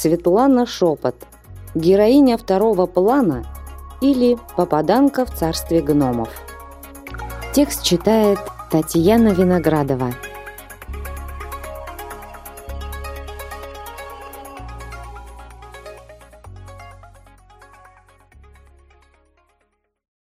Светлана Шепот, героиня второго плана или попаданка в царстве гномов. Текст читает Татьяна Виноградова.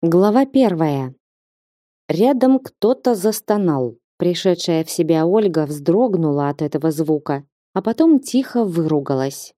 Глава первая. Рядом кто-то застонал. Пришедшая в себя Ольга вздрогнула от этого звука, а потом тихо выругалась.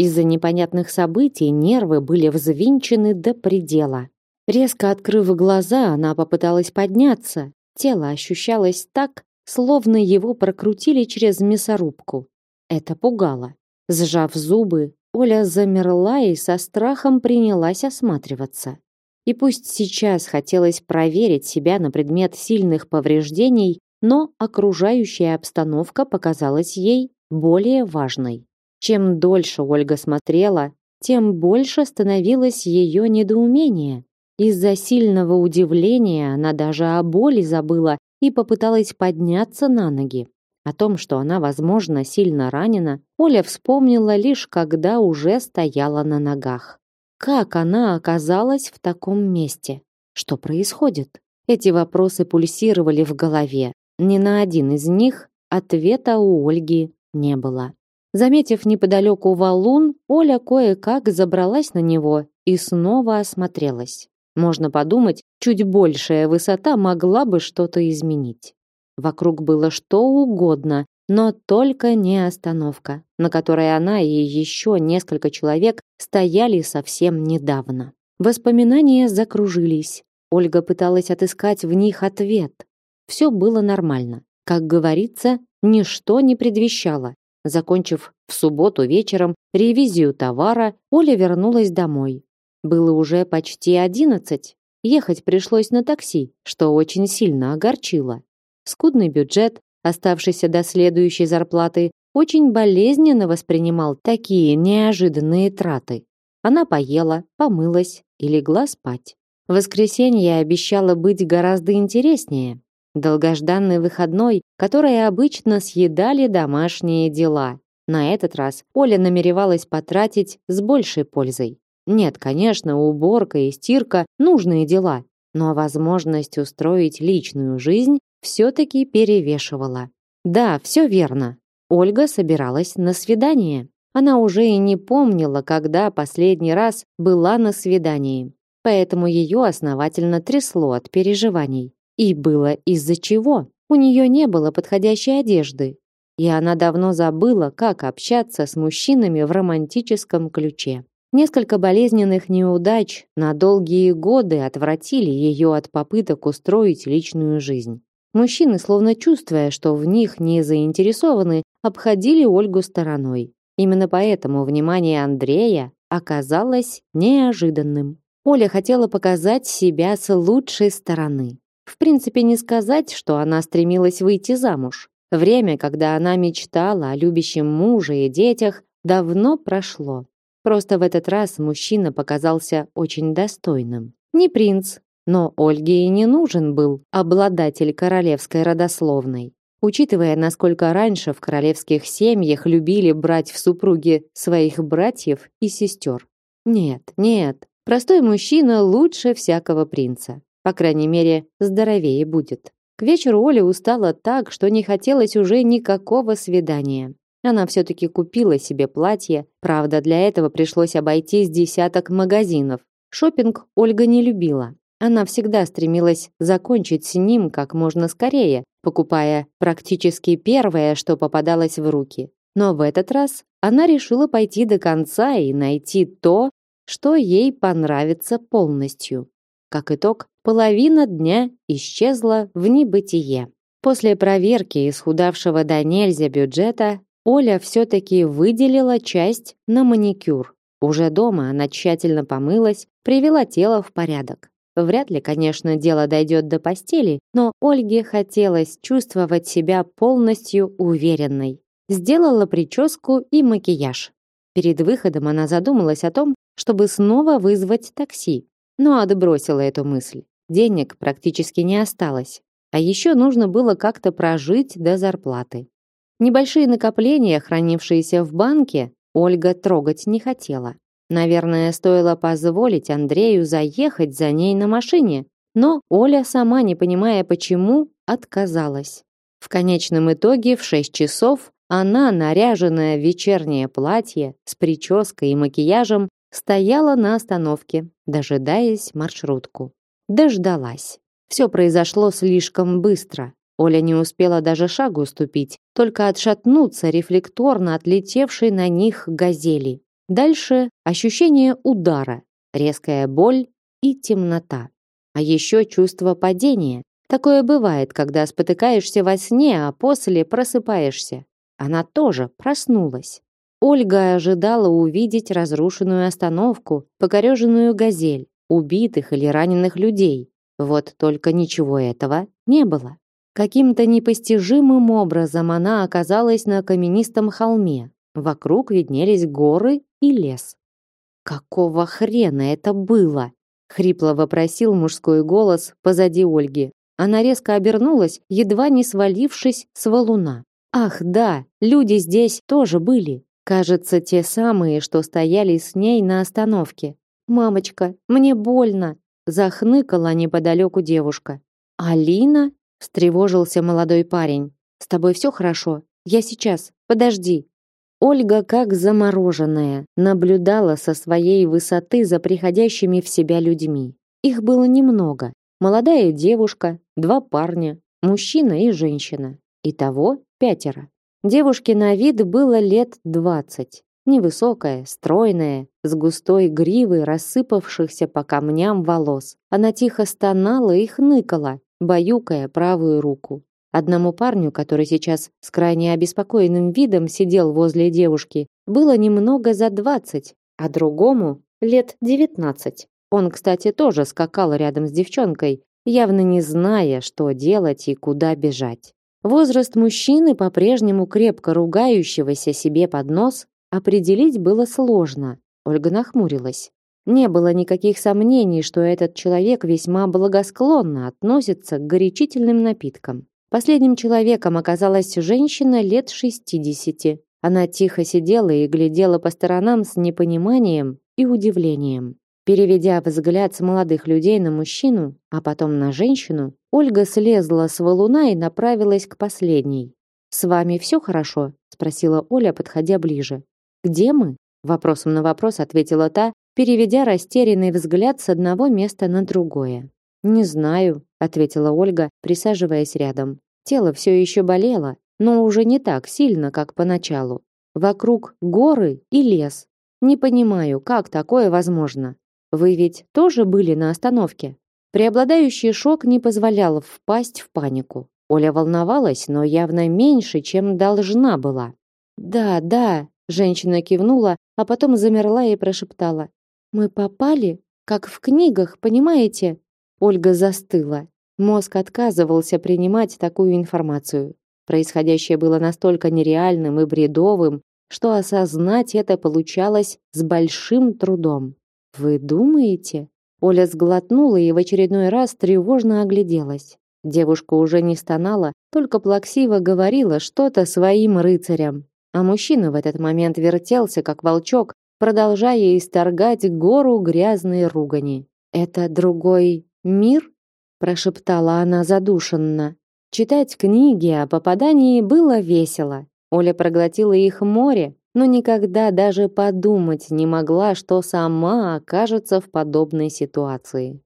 Из-за непонятных событий нервы были взвинчены до предела. Резко открыв глаза, она попыталась подняться. Тело ощущалось так, словно его прокрутили через мясорубку. Это пугало. Сжав зубы, Оля замерла и со страхом принялась осматриваться. И пусть сейчас хотелось проверить себя на предмет сильных повреждений, но окружающая обстановка показалась ей более важной. Чем дольше Ольга смотрела, тем больше становилось ее недоумение. Из-за сильного удивления она даже о боли забыла и попыталась подняться на ноги. О том, что она, возможно, сильно ранена, Оля вспомнила лишь когда уже стояла на ногах. Как она оказалась в таком месте? Что происходит? Эти вопросы пульсировали в голове. Ни на один из них ответа у Ольги не было. Заметив неподалеку валун, Оля кое-как забралась на него и снова осмотрелась. Можно подумать, чуть большая высота могла бы что-то изменить. Вокруг было что угодно, но только не остановка, на которой она и еще несколько человек стояли совсем недавно. Воспоминания закружились. Ольга пыталась отыскать в них ответ. Все было нормально. Как говорится, ничто не предвещало. Закончив в субботу вечером ревизию товара, Оля вернулась домой. Было уже почти одиннадцать. Ехать пришлось на такси, что очень сильно огорчило. Скудный бюджет, оставшийся до следующей зарплаты, очень болезненно воспринимал такие неожиданные траты. Она поела, помылась и легла спать. Воскресенье обещало быть гораздо интереснее. Долгожданный выходной, который обычно съедали домашние дела. На этот раз Оля намеревалась потратить с большей пользой. Нет, конечно, уборка и стирка – нужные дела, но возможность устроить личную жизнь все-таки перевешивала. Да, все верно. Ольга собиралась на свидание. Она уже и не помнила, когда последний раз была на свидании. Поэтому ее основательно трясло от переживаний. И было из-за чего. У нее не было подходящей одежды. И она давно забыла, как общаться с мужчинами в романтическом ключе. Несколько болезненных неудач на долгие годы отвратили ее от попыток устроить личную жизнь. Мужчины, словно чувствуя, что в них не заинтересованы, обходили Ольгу стороной. Именно поэтому внимание Андрея оказалось неожиданным. Оля хотела показать себя с лучшей стороны. В принципе, не сказать, что она стремилась выйти замуж. Время, когда она мечтала о любящем муже и детях, давно прошло. Просто в этот раз мужчина показался очень достойным. Не принц, но Ольге и не нужен был обладатель королевской родословной. Учитывая, насколько раньше в королевских семьях любили брать в супруги своих братьев и сестер. Нет, нет, простой мужчина лучше всякого принца. По крайней мере, здоровее будет. К вечеру Оля устала так, что не хотелось уже никакого свидания. Она все-таки купила себе платье, правда, для этого пришлось обойти с десяток магазинов. Шопинг Ольга не любила. Она всегда стремилась закончить с ним как можно скорее, покупая практически первое, что попадалось в руки. Но в этот раз она решила пойти до конца и найти то, что ей понравится полностью. Как итог, половина дня исчезла в небытие. После проверки исхудавшего до нельзя бюджета, Оля все-таки выделила часть на маникюр. Уже дома она тщательно помылась, привела тело в порядок. Вряд ли, конечно, дело дойдет до постели, но Ольге хотелось чувствовать себя полностью уверенной. Сделала прическу и макияж. Перед выходом она задумалась о том, чтобы снова вызвать такси, но отбросила эту мысль. Денег практически не осталось. А еще нужно было как-то прожить до зарплаты. Небольшие накопления, хранившиеся в банке, Ольга трогать не хотела. Наверное, стоило позволить Андрею заехать за ней на машине, но Оля, сама не понимая почему, отказалась. В конечном итоге в 6 часов она, наряженная в вечернее платье, с прической и макияжем, стояла на остановке, дожидаясь маршрутку. Дождалась. Все произошло слишком быстро. Оля не успела даже шагу ступить, только отшатнуться рефлекторно отлетевшей на них газели. Дальше ощущение удара, резкая боль и темнота. А еще чувство падения. Такое бывает, когда спотыкаешься во сне, а после просыпаешься. Она тоже проснулась. Ольга ожидала увидеть разрушенную остановку, покореженную газель, убитых или раненых людей. Вот только ничего этого не было. Каким-то непостижимым образом она оказалась на каменистом холме. Вокруг виднелись горы и лес. «Какого хрена это было?» — хрипло вопросил мужской голос позади Ольги. Она резко обернулась, едва не свалившись с валуна. «Ах, да, люди здесь тоже были. Кажется, те самые, что стояли с ней на остановке. «Мамочка, мне больно!» Захныкала неподалеку девушка. «Алина?» встревожился молодой парень. «С тобой все хорошо? Я сейчас. Подожди». Ольга, как замороженная, наблюдала со своей высоты за приходящими в себя людьми. Их было немного. Молодая девушка, два парня, мужчина и женщина. Итого пятеро. Девушке на вид было лет двадцать. Невысокая, стройная, с густой гривой рассыпавшихся по камням волос. Она тихо стонала и хныкала, баюкая правую руку. Одному парню, который сейчас с крайне обеспокоенным видом сидел возле девушки, было немного за двадцать, а другому лет девятнадцать. Он, кстати, тоже скакал рядом с девчонкой, явно не зная, что делать и куда бежать. Возраст мужчины, по-прежнему крепко ругающегося себе под нос, определить было сложно. Ольга нахмурилась. Не было никаких сомнений, что этот человек весьма благосклонно относится к горячительным напиткам. Последним человеком оказалась женщина лет 60. Она тихо сидела и глядела по сторонам с непониманием и удивлением. Переведя взгляд с молодых людей на мужчину, а потом на женщину, Ольга слезла с валуна и направилась к последней. «С вами все хорошо?» – спросила Оля, подходя ближе. «Где мы?» – вопросом на вопрос ответила та, переведя растерянный взгляд с одного места на другое. «Не знаю», – ответила Ольга, присаживаясь рядом. Тело все еще болело, но уже не так сильно, как поначалу. Вокруг горы и лес. Не понимаю, как такое возможно. Вы ведь тоже были на остановке? Преобладающий шок не позволял впасть в панику. Оля волновалась, но явно меньше, чем должна была. «Да, да», – женщина кивнула, а потом замерла и прошептала. «Мы попали, как в книгах, понимаете?» Ольга застыла. Мозг отказывался принимать такую информацию. Происходящее было настолько нереальным и бредовым, что осознать это получалось с большим трудом. Вы думаете? Оля сглотнула и в очередной раз тревожно огляделась. Девушка уже не стонала, только плаксиво говорила что-то своим рыцарям. А мужчина в этот момент вертелся, как волчок, продолжая исторгать гору грязной ругани. «Это другой мир?» – прошептала она задушенно. Читать книги о попадании было весело. Оля проглотила их море, но никогда даже подумать не могла, что сама окажется в подобной ситуации.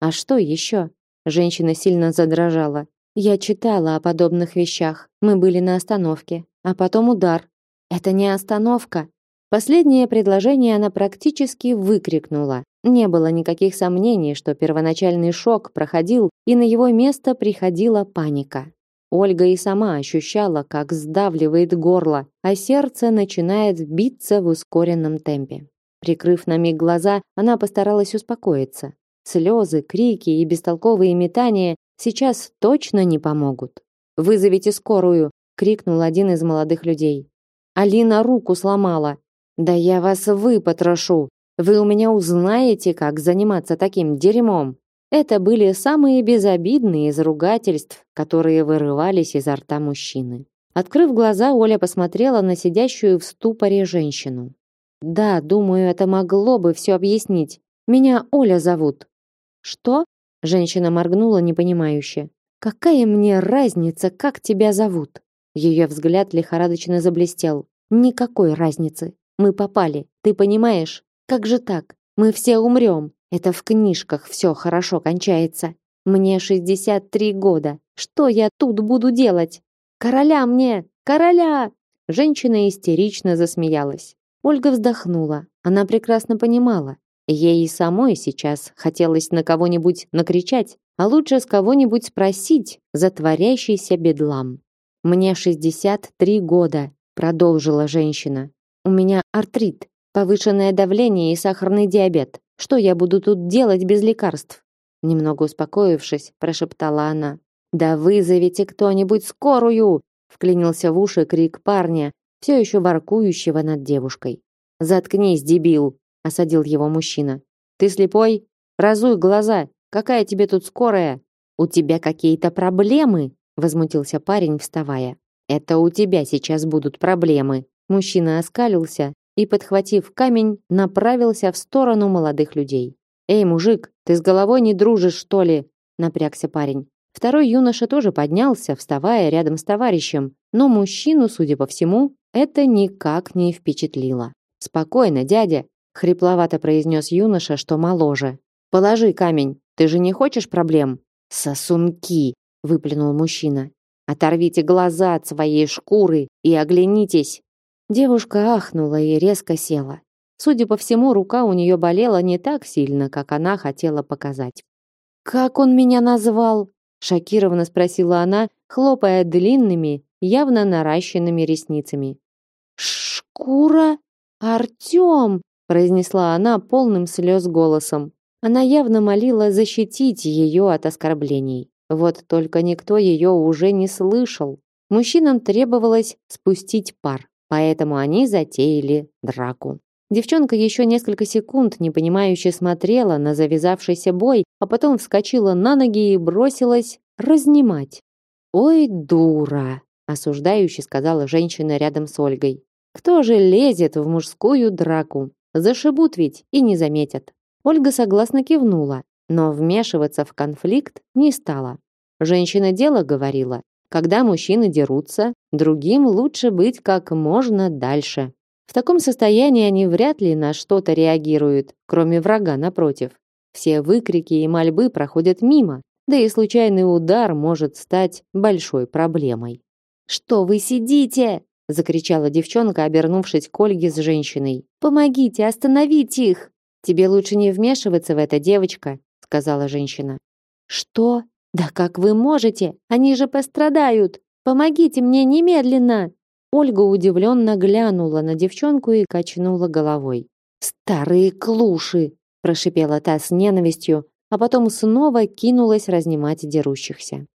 А что еще? Женщина сильно задрожала. Я читала о подобных вещах. Мы были на остановке, а потом удар. Это не остановка. Последнее предложение она практически выкрикнула. Не было никаких сомнений, что первоначальный шок проходил, и на его место приходила паника. Ольга и сама ощущала, как сдавливает горло, а сердце начинает биться в ускоренном темпе. Прикрыв на миг глаза, она постаралась успокоиться. Слезы, крики и бестолковые метания сейчас точно не помогут. «Вызовите скорую!» — крикнул один из молодых людей. «Алина руку сломала!» «Да я вас выпотрошу! Вы у меня узнаете, как заниматься таким дерьмом!» Это были самые безобидные из ругательств, которые вырывались изо рта мужчины. Открыв глаза, Оля посмотрела на сидящую в ступоре женщину. Да, думаю, это могло бы все объяснить. Меня Оля зовут. Что? Женщина моргнула непонимающе. Какая мне разница, как тебя зовут? Ее взгляд лихорадочно заблестел. Никакой разницы. Мы попали. Ты понимаешь? Как же так? Мы все умрем. Это в книжках все хорошо кончается. Мне 63 года. Что я тут буду делать? Короля мне! Короля! Женщина истерично засмеялась. Ольга вздохнула. Она прекрасно понимала, ей и самой сейчас хотелось на кого-нибудь накричать, а лучше с кого-нибудь спросить за творящийся бедлам. Мне 63 года, продолжила женщина. У меня артрит, повышенное давление и сахарный диабет. Что я буду тут делать без лекарств? Немного успокоившись, прошептала она. Да вызовите кто-нибудь скорую, вклинился в уши крик парня, все еще воркующего над девушкой. Заткнись, дебил, осадил его мужчина. Ты слепой? Разуй глаза. Какая тебе тут скорая? У тебя какие-то проблемы? возмутился парень, вставая. Это у тебя сейчас будут проблемы. Мужчина оскалился и, подхватив камень, направился в сторону молодых людей. Эй, мужик, ты с головой не дружишь, что ли? напрягся парень. Второй юноша тоже поднялся, вставая рядом с товарищем, но мужчину, судя по всему, это никак не впечатлило. Спокойно, дядя, хрипловато произнес юноша, что моложе. Положи камень. Ты же не хочешь проблем? Сосунки, выплюнул мужчина. Оторвите глаза от своей шкуры и оглянитесь. Девушка ахнула и резко села. Судя по всему, рука у нее болела не так сильно, как она хотела показать. Как он меня назвал? шокированно спросила она, хлопая длинными, явно наращенными ресницами. Шкура Артём, произнесла она полным слез голосом. Она явно молила защитить ее от оскорблений. Вот только никто ее уже не слышал. Мужчинам требовалось спустить пар, поэтому они затеяли драку. Девчонка еще несколько секунд непонимающе смотрела на завязавшийся бой, а потом вскочила на ноги и бросилась разнимать. «Ой, дура!» – осуждающе сказала женщина рядом с Ольгой. «Кто же лезет в мужскую драку? Зашибут ведь и не заметят». Ольга согласно кивнула, но вмешиваться в конфликт не стала. Женщина дело говорила. Когда мужчины дерутся, другим лучше быть как можно дальше. В таком состоянии они вряд ли на что-то реагируют, кроме врага напротив. Все выкрики и мольбы проходят мимо, да и случайный удар может стать большой проблемой. «Что вы сидите?» – закричала девчонка, обернувшись к Ольге с женщиной. «Помогите, остановите их!» «Тебе лучше не вмешиваться в это, девочка», – сказала женщина. «Что? Да как вы можете? Они же пострадают! Помогите мне немедленно!» Ольга удивленно глянула на девчонку и качнула головой. «Старые клуши!» – прошипела та с ненавистью, а потом снова кинулась разнимать дерущихся.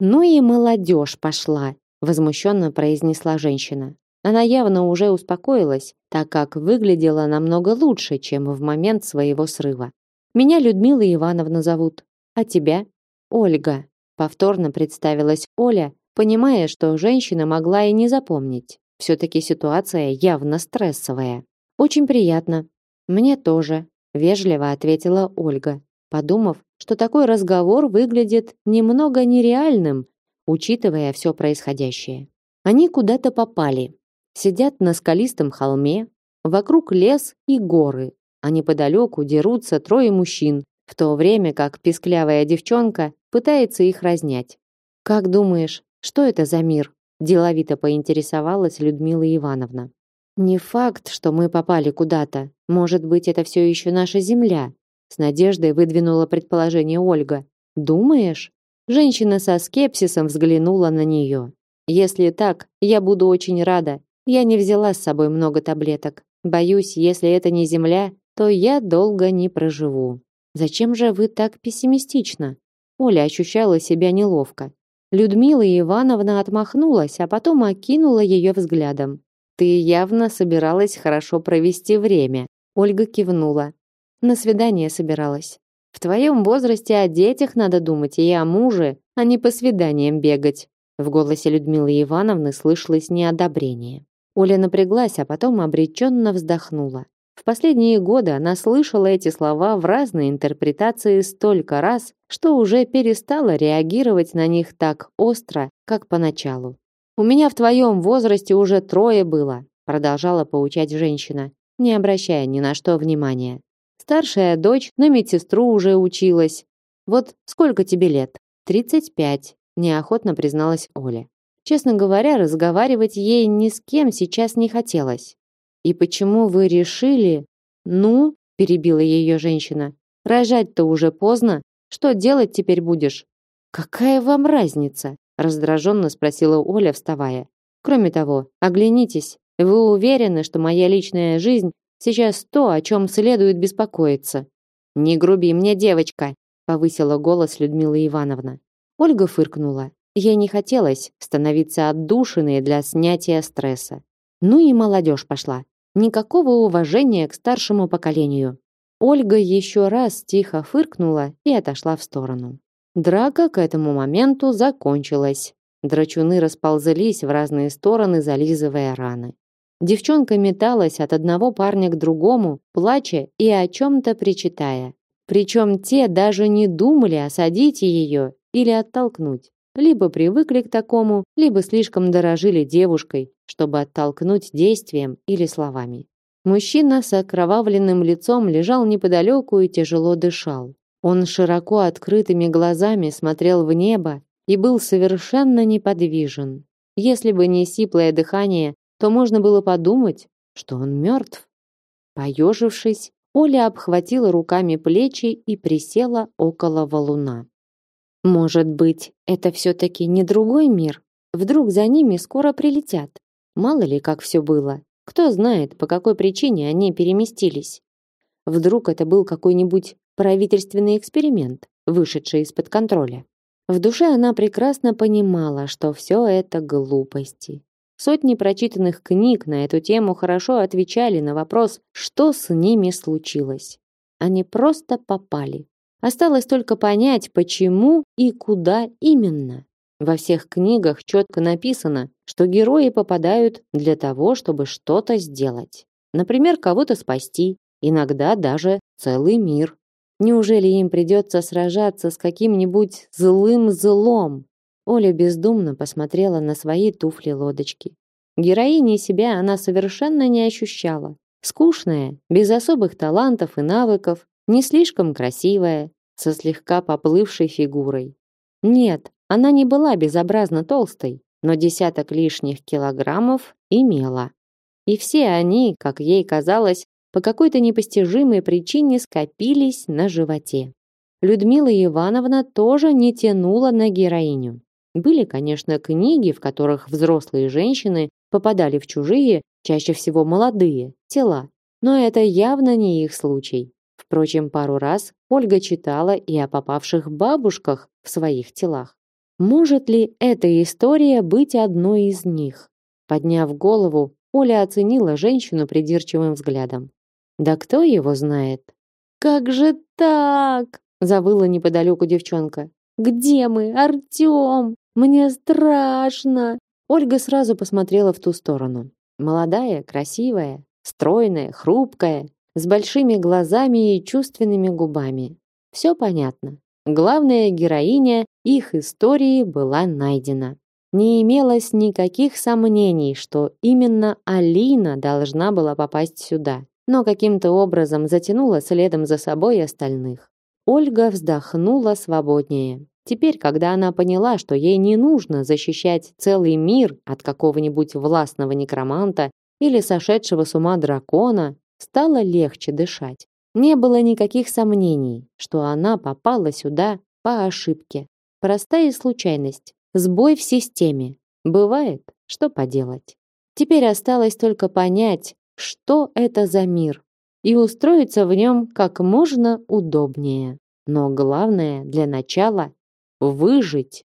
«Ну и молодежь пошла!» – возмущенно произнесла женщина. Она явно уже успокоилась, так как выглядела намного лучше, чем в момент своего срыва. «Меня Людмила Ивановна зовут. А тебя?» «Ольга», – повторно представилась Оля, понимая, что женщина могла и не запомнить. Все-таки ситуация явно стрессовая. «Очень приятно». «Мне тоже», – вежливо ответила Ольга, подумав, что такой разговор выглядит немного нереальным, учитывая все происходящее. Они куда-то попали. Сидят на скалистом холме, вокруг лес и горы, а неподалеку дерутся трое мужчин, в то время как песклявая девчонка пытается их разнять. «Как думаешь, что это за мир? деловито поинтересовалась Людмила Ивановна. Не факт, что мы попали куда-то. Может быть, это все еще наша земля, с надеждой выдвинула предположение Ольга. Думаешь? Женщина со скепсисом взглянула на нее. Если так, я буду очень рада. Я не взяла с собой много таблеток. Боюсь, если это не земля, то я долго не проживу. Зачем же вы так пессимистично? Оля ощущала себя неловко. Людмила Ивановна отмахнулась, а потом окинула ее взглядом. Ты явно собиралась хорошо провести время. Ольга кивнула. На свидание собиралась. В твоем возрасте о детях надо думать и о муже, а не по свиданиям бегать. В голосе Людмилы Ивановны слышалось неодобрение. Оля напряглась, а потом обреченно вздохнула. В последние годы она слышала эти слова в разные интерпретации столько раз, что уже перестала реагировать на них так остро, как поначалу. «У меня в твоем возрасте уже трое было», продолжала поучать женщина, не обращая ни на что внимания. «Старшая дочь на медсестру уже училась. Вот сколько тебе лет?» «Тридцать пять», неохотно призналась Оля. Честно говоря, разговаривать ей ни с кем сейчас не хотелось. И почему вы решили? Ну, перебила ее женщина. Рожать-то уже поздно. Что делать теперь будешь? Какая вам разница? раздраженно спросила Оля, вставая. Кроме того, оглянитесь. Вы уверены, что моя личная жизнь сейчас то, о чем следует беспокоиться? Не груби мне, девочка, повысила голос Людмила Ивановна. Ольга фыркнула. Ей не хотелось становиться отдушиной для снятия стресса. Ну и молодежь пошла. Никакого уважения к старшему поколению. Ольга еще раз тихо фыркнула и отошла в сторону. Драка к этому моменту закончилась. Драчуны расползались в разные стороны, зализывая раны. Девчонка металась от одного парня к другому, плача и о чем-то причитая. Причем те даже не думали осадить ее или оттолкнуть. Либо привыкли к такому, либо слишком дорожили девушкой, чтобы оттолкнуть действием или словами. Мужчина с окровавленным лицом лежал неподалеку и тяжело дышал. Он широко открытыми глазами смотрел в небо и был совершенно неподвижен. Если бы не сиплое дыхание, то можно было подумать, что он мертв. Поежившись, Оля обхватила руками плечи и присела около валуна. Может быть, это все-таки не другой мир? Вдруг за ними скоро прилетят? Мало ли, как все было. Кто знает, по какой причине они переместились. Вдруг это был какой-нибудь правительственный эксперимент, вышедший из-под контроля. В душе она прекрасно понимала, что все это глупости. Сотни прочитанных книг на эту тему хорошо отвечали на вопрос, что с ними случилось. Они просто попали. Осталось только понять, почему и куда именно. Во всех книгах четко написано, что герои попадают для того, чтобы что-то сделать. Например, кого-то спасти, иногда даже целый мир. Неужели им придется сражаться с каким-нибудь злым злом? Оля бездумно посмотрела на свои туфли-лодочки. Героиней себя она совершенно не ощущала. Скучная, без особых талантов и навыков, не слишком красивая, со слегка поплывшей фигурой. Нет, она не была безобразно толстой, но десяток лишних килограммов имела. И все они, как ей казалось, по какой-то непостижимой причине скопились на животе. Людмила Ивановна тоже не тянула на героиню. Были, конечно, книги, в которых взрослые женщины попадали в чужие, чаще всего молодые, тела. Но это явно не их случай. Впрочем, пару раз Ольга читала и о попавших бабушках в своих телах. Может ли эта история быть одной из них? Подняв голову, Оля оценила женщину придирчивым взглядом. Да кто его знает? Как же так? завыла неподалеку девчонка. Где мы, Артём? Мне страшно. Ольга сразу посмотрела в ту сторону. Молодая, красивая, стройная, хрупкая, с большими глазами и чувственными губами. Все понятно. Главная героиня их истории была найдена. Не имелось никаких сомнений, что именно Алина должна была попасть сюда, но каким-то образом затянула следом за собой остальных. Ольга вздохнула свободнее. Теперь, когда она поняла, что ей не нужно защищать целый мир от какого-нибудь властного некроманта или сошедшего с ума дракона, стало легче дышать. Не было никаких сомнений, что она попала сюда по ошибке. Простая случайность, сбой в системе. Бывает, что поделать. Теперь осталось только понять, что это за мир, и устроиться в нем как можно удобнее. Но главное для начала выжить.